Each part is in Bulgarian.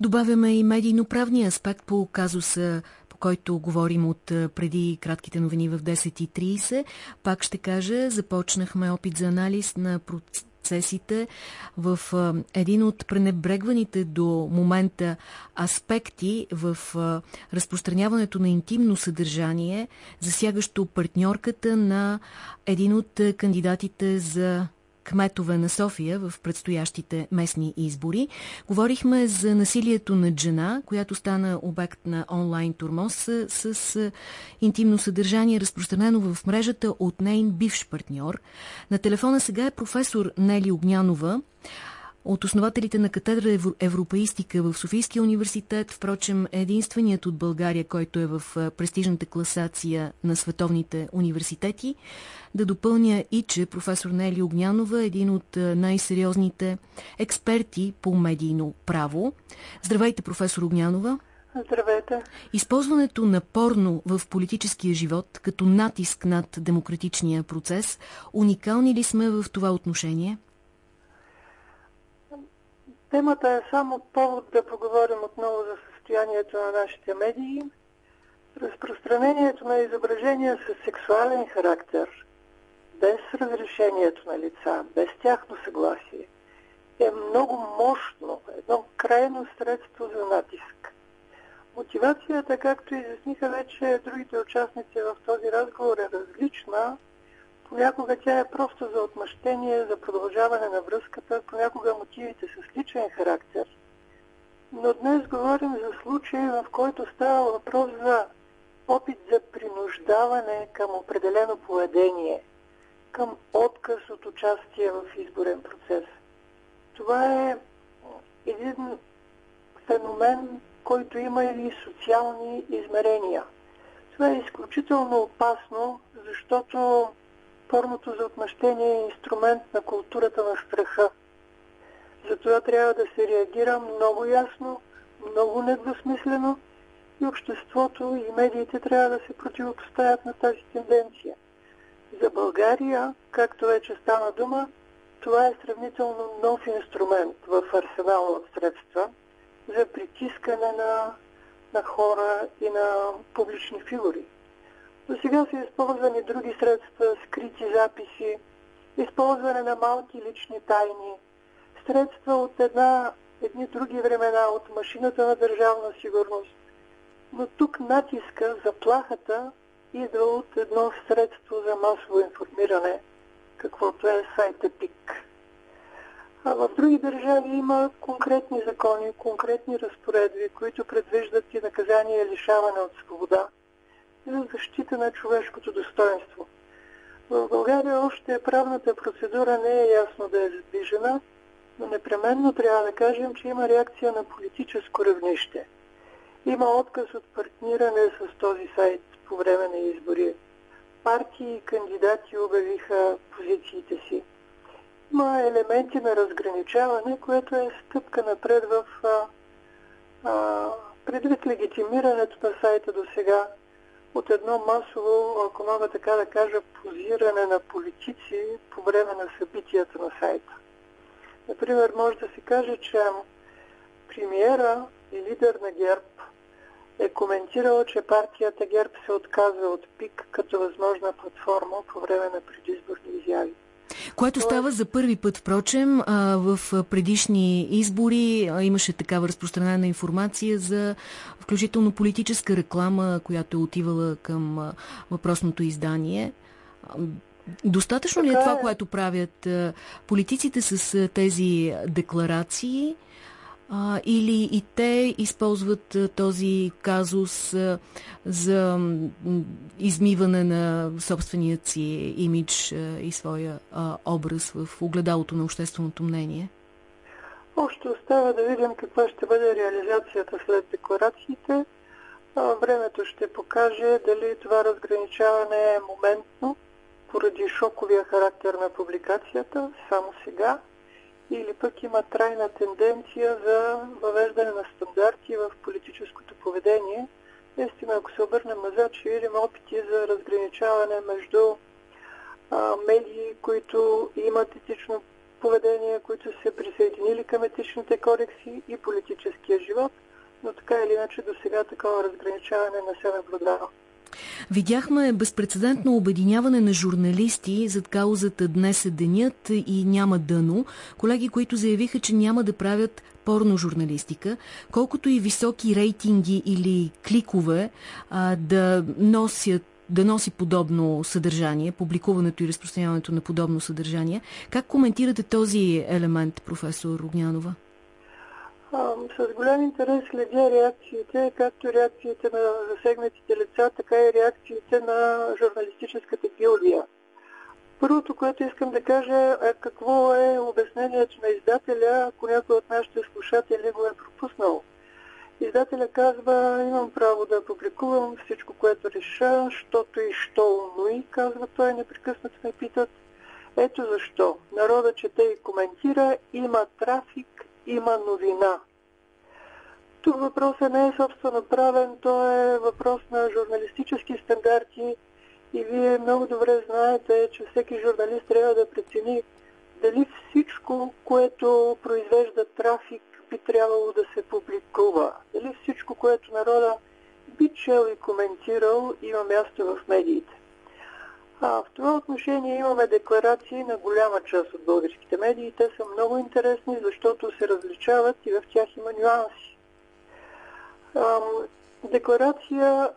Добавяме и медийно-правния аспект по казуса, по който говорим от преди кратките новини в 10.30. Пак ще кажа, започнахме опит за анализ на процесите в един от пренебрегваните до момента аспекти в разпространяването на интимно съдържание, засягащо партньорката на един от кандидатите за кметове на София в предстоящите местни избори. Говорихме за насилието на жена, която стана обект на онлайн турмоз с, с интимно съдържание, разпространено в мрежата от нейн бивш партньор. На телефона сега е професор Нели Огнянова, от основателите на катедра Европеистика в Софийския университет, впрочем единственият от България, който е в престижната класация на световните университети. Да допълня и, че професор Нели Огнянова е един от най-сериозните експерти по медийно право. Здравейте, професор Огнянова. Здравейте. Използването на порно в политическия живот като натиск над демократичния процес, уникални ли сме в това отношение? Темата е само повод да поговорим отново за състоянието на нашите медии. Разпространението на изображения с сексуален характер, без разрешението на лица, без тяхно съгласие, е много мощно, едно крайно средство за натиск. Мотивацията, както изясниха вече другите участници в този разговор, е различна, Понякога тя е просто за отмъщение, за продължаване на връзката, понякога мотивите с личен характер. Но днес говорим за случай, в който става въпрос за опит за принуждаване към определено поведение, към отказ от участие в изборен процес. Това е един феномен, който има и социални измерения. Това е изключително опасно, защото Порното за отмъщение е инструмент на културата на страха. Затова трябва да се реагира много ясно, много недвусмислено и обществото и медиите трябва да се противопоставят на тази тенденция. За България, както вече стана дума, това е сравнително нов инструмент в арсенал от средства за притискане на, на хора и на публични фигури. До сега са използвани други средства, скрити записи, използване на малки лични тайни, средства от една, едни други времена, от машината на държавна сигурност. Но тук натиска, заплахата идва от едно средство за масово информиране, каквото е сайта ПИК. А в други държави има конкретни закони, конкретни разпоредби, които предвиждат и наказание лишаване от свобода – за защита на човешкото достоинство. В България още правната процедура не е ясно да е задвижена, но непременно трябва да кажем, че има реакция на политическо равнище. Има отказ от партниране с този сайт по време на избори. Партии и кандидати обявиха позициите си. Има елементи на разграничаване, което е стъпка напред в а, а, предвид легитимирането на сайта до сега от едно масово, ако мога така да кажа, позиране на политици по време на събитията на сайта. Например, може да се каже, че премиера и лидер на ГЕРБ е коментирал, че партията ГЕРБ се отказва от ПИК като възможна платформа по време на предизборни изяви. Което става за първи път, впрочем, в предишни избори имаше такава разпространена информация за включително политическа реклама, която е отивала към въпросното издание. Достатъчно ли е това, е. което правят политиците с тези декларации? А, или и те използват а, този казус а, за измиване на собственият си имидж а, и своя а, образ в огледалото на общественото мнение? Още остава да видим каква ще бъде реализацията след декларациите. Времето ще покаже дали това разграничаване е моментно, поради шоковия характер на публикацията, само сега, или пък има трайна тенденция за въвеждане на стандарти в политическото поведение. Естина, ако се обърнем назад, ще видим опити за разграничаване между а, медии, които имат етично поведение, които са присъединили към етичните кодекси и политическия живот, но така или иначе до сега такова разграничаване не се наблюдава. Видяхме безпредседентно обединяване на журналисти зад каузата Днес е денят и няма дъно. Колеги, които заявиха, че няма да правят порно журналистика, колкото и високи рейтинги или кликове а, да носят да носи подобно съдържание, публикуването и разпространяването на подобно съдържание. Как коментирате този елемент, професор Огнянова? С голям интерес следя реакциите, както реакциите на засегнатите лица, така и реакциите на журналистическата гилдия. Първото, което искам да кажа е какво е обяснението на издателя, ако някой от нашите слушатели го е пропуснал. Издателя казва, имам право да публикувам всичко, което реша, защото и що но и, казва той, непрекъснато ме питат. Ето защо. Народа чете и коментира, има трафик, има новина. Тук въпросът не е собствено правен, то е въпрос на журналистически стандарти и вие много добре знаете, че всеки журналист трябва да прецени дали всичко, което произвежда трафик, би трябвало да се публикува. Дали всичко, което народа би чел и коментирал, има място в медиите. А в това отношение имаме декларации на голяма част от българските медии. Те са много интересни, защото се различават и в тях има нюанси. Декларация,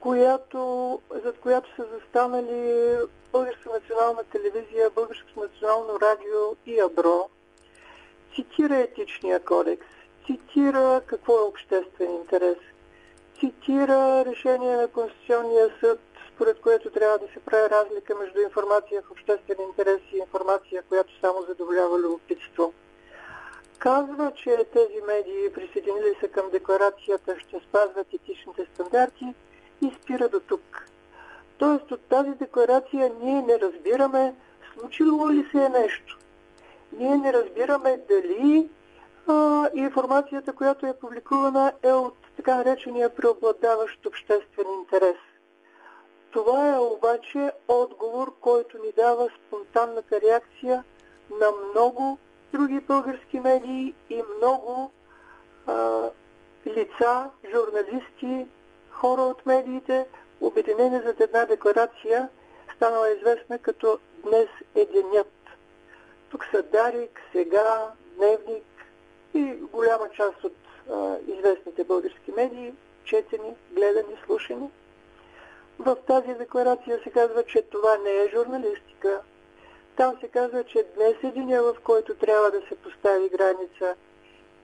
която, зад която са застанали Българска национална телевизия, Българско национално радио и Абро, цитира етичния кодекс, цитира какво е обществен интерес, цитира решение на Конституционния съд, според което трябва да се прави разлика между информация в обществен интерес и информация, която само задоволява любопитство. Казва, че тези медии, присъединили се към декларацията, ще спазват етичните стандарти и спира до тук. Тоест от тази декларация ние не разбираме случило ли се е нещо. Ние не разбираме дали а, информацията, която е публикувана е от така наречения преобладаващ обществен интерес. Това е обаче отговор, който ни дава спонтанната реакция на много други български медии и много а, лица, журналисти, хора от медиите, обединени за една декларация, станала известна като Днес е денят. Тук са Дарик, Сега, Дневник и голяма част от а, известните български медии, четени, гледани, слушани. В тази декларация се казва, че това не е журналистика. Там се казва, че днес е деня, в който трябва да се постави граница.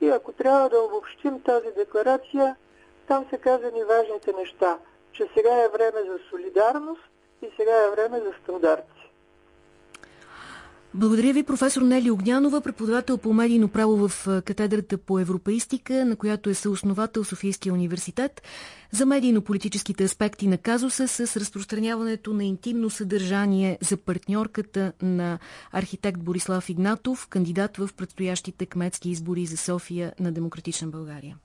И ако трябва да обобщим тази декларация, там са казани важните неща, че сега е време за солидарност и сега е време за стандарти. Благодаря ви, професор Нели Огнянова, преподавател по медийно право в катедрата по европеистика, на която е съосновател Софийския университет, за медийно-политическите аспекти на казуса с разпространяването на интимно съдържание за партньорката на архитект Борислав Игнатов, кандидат в предстоящите кметски избори за София на Демократична България.